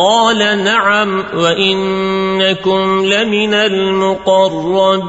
قال نعم وإنكم لمن المقربين.